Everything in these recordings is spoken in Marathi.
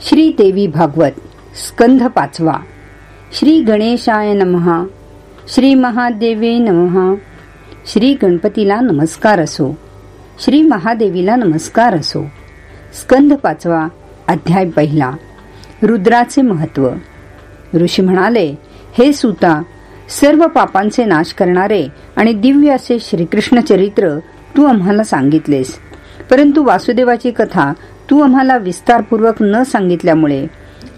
श्री देवी भागवत स्कंध पाचवा. श्री गणेशाय नमहा श्री महादेवे नमहा श्री गणपतीला नमस्कार असो. श्री महादेवीला नमस्कार असो. स्कंध पाचवा अध्याय पहिला. रुद्राचे महत्त्व. ऋषी म्हणाले हे सुता सर्व पापांचे नाश करणारे आणि दिव्य असे श्रीकृष्ण चरित्र तू आम्हाला सांगितलेस. परंतु वासुदेवाची कथा तू आम्हाला विस्तारपूर्वक न सांगितल्यामुळे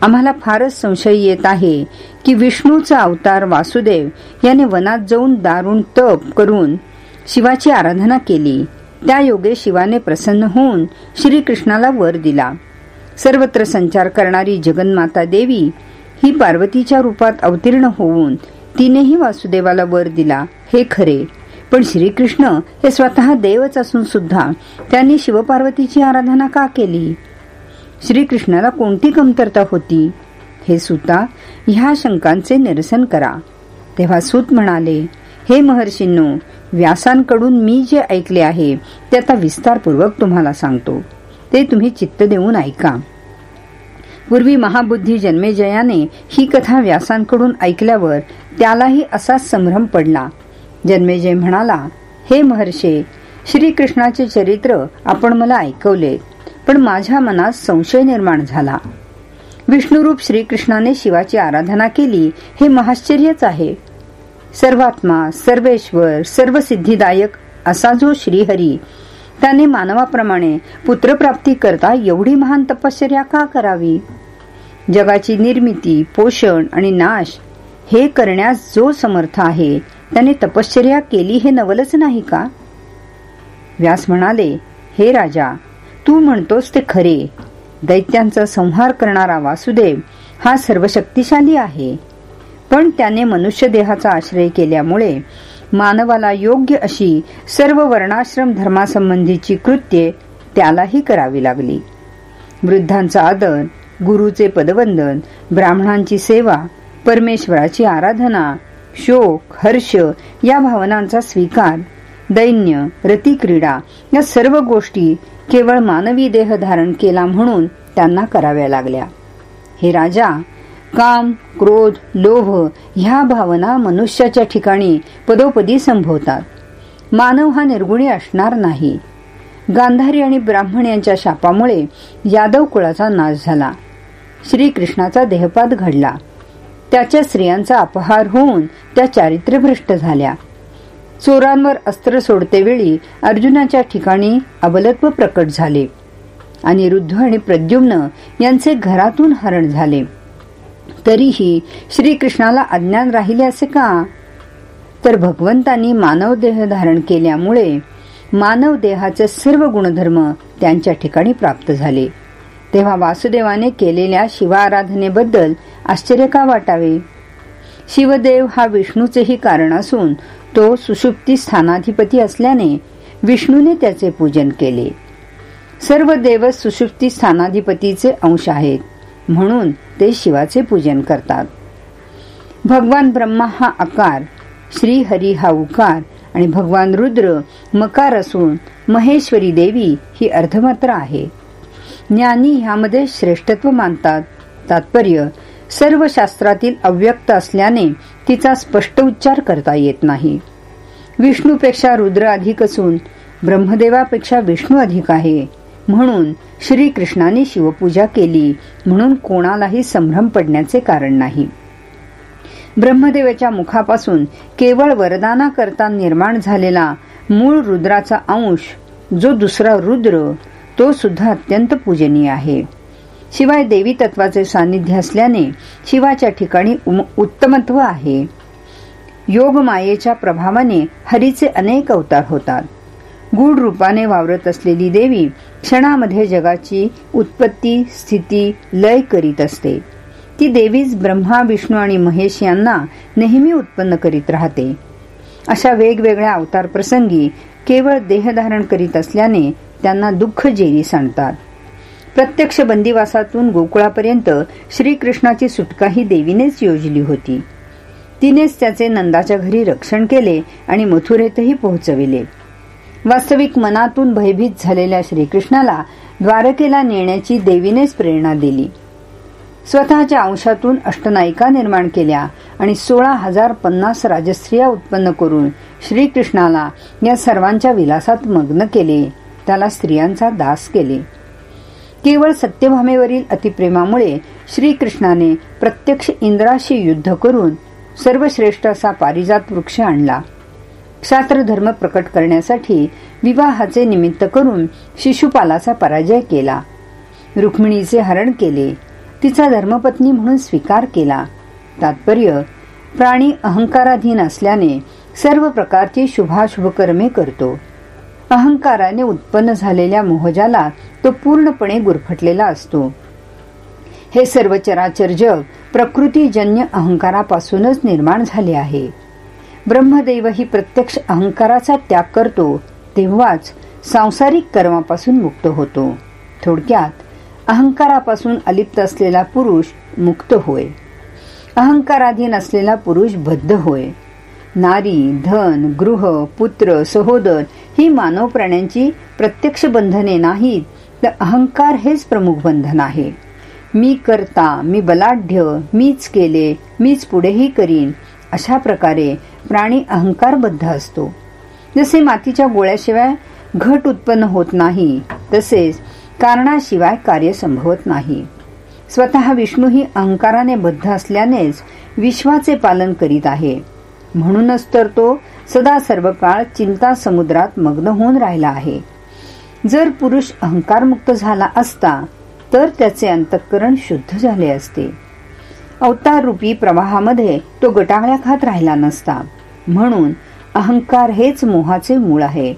आम्हाला फारच संशय येत आहे की विष्णूचा अवतार वासुदेव याने वनात जाऊन दारुण तप करून शिवाची आराधना केली. त्या योगे शिवाने प्रसन्न होऊन श्रीकृष्णाला वर दिला. सर्वत्र संचार करणारी जगन्माता देवी ही पार्वतीच्या रूपात अवतीर्ण होऊन तिनेही वासुदेवाला वर दिला. हे खरे. पण श्रीकृष्ण हे स्वतः देवच असून सुद्धा त्यांनी शिवपार्वतीची आराधना का केली? श्रीकृष्णाला कोणती कमतरता होती? हे सुता ह्या शंकांचे निरसन करा. तेव्हा सूत म्हणाले हे महर्षींनो व्यासांकडून मी जे ऐकले आहे ते आता विस्तारपूर्वक तुम्हाला सांगतो. ते तुम्ही चित्त देऊन ऐका. पूर्वी महाबुद्धी जन्मेजयाने ही कथा व्यासांकडून ऐकल्यावर त्यालाही असाच संभ्रम पडला. जन्मेजय म्हणाला हे महर्षे श्रीकृष्णाचे चरित्र आपण मला ऐकवले पण माझ्या मनात संशय निर्माण झाला. विष्णुरूप श्रीकृष्णाने शिवाची आराधना केली हे महाश्चर्यच आहे. सर्वात्मा सर्वेश्वर सर्व सिद्धिदायक असा जो श्रीहरी त्याने मानवाप्रमाणे पुत्रप्राप्ती करता एवढी महान तपश्चर्या का करावी? जगाची निर्मिती पोषण आणि नाश हे करण्यास जो समर्थ आहे त्याने तपश्चर्या केली हे नवलच नाही का? व्यास म्हणाले हे राजा तू म्हणतोस ते खरे. दैत्यांचा संहार करणारा वासुदेव हा सर्वशक्तिशाली आहे. पण त्याने मनुष्य देहाचा आश्रय केल्यामुळे मानवाला योग्य अशी सर्व वर्णाश्रम धर्मासंबंधीची कृत्ये त्यालाही करावी लागली. वृद्धांचा आदर गुरुचे पदवंदन ब्राह्मणांची सेवा परमेश्वराची आराधना शोक हर्ष या भावनांचा स्वीकार दैन्य रतिक्रीडा या सर्व गोष्टी केवळ मानवी देह धारण केला म्हणून त्यांना कराव्या लागल्या. हे राजा काम क्रोध लोभ ह्या भावना मनुष्याच्या ठिकाणी पदोपदी संभवतात. मानव हा निर्गुणी असणार नाही. गांधारी आणि ब्राह्मण यांच्या शापामुळे यादव कुळाचा नाश झाला. श्रीकृष्णाचा देहपात घडला. त्याच्या स्त्रियांचा अपहार होऊन त्या चारित्र्यभ्रष्ट झाल्या. चोरांवर अस्त्र सोडतेवेळी अर्जुनाच्या ठिकाणी अबलत्व प्रकट झाले अनिरुद्ध आणि प्रद्युम्न यांचे घरातून हरण झाले. तरीही श्रीकृष्णाला अज्ञान राहिले असे का? तर भगवंतांनी मानव देह धारण केल्यामुळे मानव देहाचे सर्व गुणधर्म त्यांच्या ठिकाणी प्राप्त झाले. तेव्हा वासुदेवाने केलेल्या शिवाराधनेबद्दल आश्चर्य का वाटावे? शिवदेव हा विष्णूचेही कारण असून तो सुषुप्ती स्थानाधिपती असल्याने विष्णूने त्याचे पूजन केले. सर्व देव सुषुप्ती स्थानाधिपतीचे अंश आहेत म्हणून ते शिवाचे पूजन करतात. भगवान ब्रह्मा हा आकार श्री हरी हा उकार आणि भगवान रुद्र मकार असून महेश्वरी देवी ही अर्धमात्र आहे. ज्ञानी ह्यामध्ये श्रेष्ठत्व मानतात. तात्पर्य सर्व शास्त्रातील अव्यक्त असल्याने तिचा स्पष्ट उच्चार करता येत नाही. विष्णूपेक्षा रुद्र अधिक असून ब्रह्मदेवापेक्षा विष्णू अधिक आहे. म्हणून श्रीकृष्णाने शिवपूजा केली म्हणून कोणालाही संभ्रम पडण्याचे कारण नाही. ब्रह्मदेवाच्या मुखापासून केवळ वरदाना करता निर्माण झालेला मूळ रुद्राचा अंश जो दुसरा रुद्र तो सुद्धा अत्यंत पूजनीय आहे. शिवाय देवी तत्वाचे सानिध्य असल्याने शिवाच्या ठिकाणी उत्तमत्व आहे. योग मायेच्या प्रभावाने हरीचे अनेक अवतार होतात. गूढ रूपाने वावरत असलेली देवी क्षणामध्ये जगाची उत्पत्ती स्थिती लय करीत असते. ती देवीच ब्रह्मा विष्णू आणि महेश यांना नेहमी उत्पन्न करीत राहते. अशा वेगवेगळ्या अवतार प्रसंगी केवळ देहधारण करीत असल्याने त्यांना दुःख जेरी सांगतात. प्रत्यक्ष बंदिवासातून गोकुळापर्यंत श्रीकृष्णाची सुटका ही देवीनेच योजली होती. तिनेच त्याचे नंदाच्या घरी रक्षण केले आणि मथुरेतही पोहोचविले. वास्तविक मनातून भयभीत झालेल्या श्रीकृष्णाला द्वारकेला नेण्याची देवीनेच प्रेरणा दिली. स्वतःच्या अंशातून अष्टनायिका निर्माण केल्या आणि सोळा हजार पन्नास राजस्त्रिया उत्पन्न करून श्रीकृष्णाला या सर्वांच्या विलासात मग्न केले. त्याला स्त्रियांचा दास केले. केवळ सत्यभामेवरील अतिप्रेमामुळे श्रीकृष्णाने प्रत्यक्ष इंद्राशी युद्ध करून सर्वश्रेष्ठ असा पारिजात वृक्ष आणला. क्षात्र धर्म प्रकट करण्यासाठी विवाहाचे निमित्त करून शिशुपालाचा पराजय केला. रुक्मिणीचे हरण केले. तिचा धर्मपत्नी म्हणून स्वीकार केला. तात्पर्य प्राणी अहंकाराधीन असल्याने सर्व प्रकारची शुभाशुभ कर्मे करतो. अहंकाराने उत्पन्न झालेल्या मोहजाला तो पूर्णपणे गुरफटलेला असतो. हे सर्व चराचर जग प्रकृतीजन्य अहंकारापासूनच निर्माण झाले आहे. ब्रह्मदेव ही प्रत्यक्ष अहंकाराचा त्याग करतो तेव्हाच सांसारिक कर्मापासून मुक्त होतो. थोडक्यात अहंकारापासून अलिप्त असलेला पुरुष मुक्त होय. अहंकाराधीन असलेला पुरुष बद्ध होय. नारी धन गृह पुत्र सहोदर ही मानव प्राण्यांची प्रत्यक्ष बंधने नाहीत तर अहंकार हेच प्रमुख बंधन आहे. मी करता मी बलाढ्य मीच केले मीच पुढेही करीन अशा प्रकारे प्राणी अहंकारबद्ध असतो. जसे मातीच्या गोळ्याशिवाय घट उत्पन्न होत नाही तसेच कारणाशिवाय कार्य संभवत नाही. स्वतः विष्णू ही अहंकाराने बद्ध असल्यानेच विश्वाचे पालन करीत आहे. म्हणूनच तर तो सदा सर्व काळ चिंता समुद्रात मग्न होऊन राहिला आहे. जर पुरुष अहंकारमुक्त झाला असता तर त्याचे अंतःकरण शुद्ध झाले असते. अवतार रूपी प्रवाहामध्ये तो गटांगळ्या खात राहिला नसता. म्हणून अहंकार हेच मोहाचे मूळ आहे.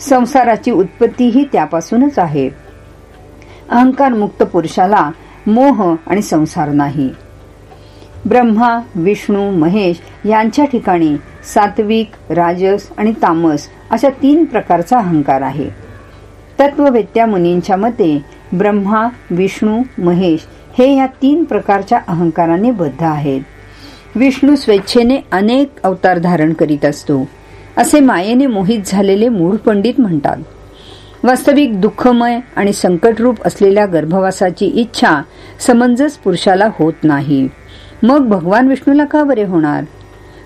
संसाराची उत्पत्तीही त्यापासूनच आहे. अहंकार मुक्त पुरुषाला मोह आणि संसार नाही. ब्रह्मा विष्णू महेश यांच्या ठिकाणी सात्विक राजस आणि तामस अशा तीन प्रकारचा अहंकार आहे. तत्ववेत्या मुनींच्या मते ब्रह्मा विष्णू महेश हे या तीन प्रकारच्या अहंकाराने बद्ध आहेत. विष्णू स्वेच्छेने अनेक अवतार धारण करीत असतो असे मायेने मोहित झालेले मूळ पंडित म्हणतात. वास्तविक दुःखमय आणि संकटरूप असलेल्या गर्भवासाची इच्छा समंजस पुरुषाला होत नाही. मग भगवान विष्णूला का बरे होणार?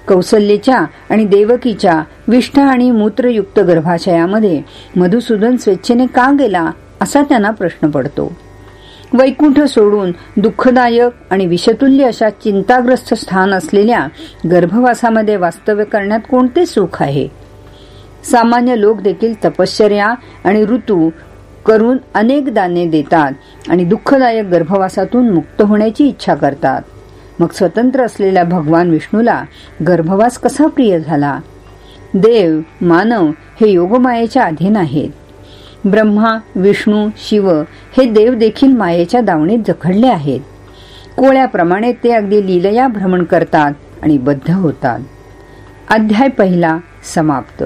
कौसल्येच्या आणि देवकीच्या विष्ठा आणि मूत्रयुक्त गर्भाशयामध्ये मधुसूदन स्वेच्छेने का गेला असा त्यांना प्रश्न पडतो. वैकुंठ सोडून दुःखदायक आणि विषतुल्य अशा चिंताग्रस्त स्थान असलेल्या गर्भवासामध्ये वास्तव्य करण्यात कोणते सुख आहे? सामान्य लोक देखील तपश्चर्या आणि ऋतू करून अनेक दाने देतात आणि दुःखदायक गर्भवासातून मुक्त होण्याची इच्छा करतात. मग स्वतंत्र असलेल्या भगवान विष्णूला गर्भवास कसा प्रिय झाला? देव मानव हे योगमायेच्या अधीन आहेत. ब्रह्मा विष्णू शिव हे देव देखील मायेच्या दावणीत जखडले आहेत. कोळ्याप्रमाणे ते अगदी लीलया भ्रमण करतात आणि बद्ध होतात. अध्याय पहिला समाप्त.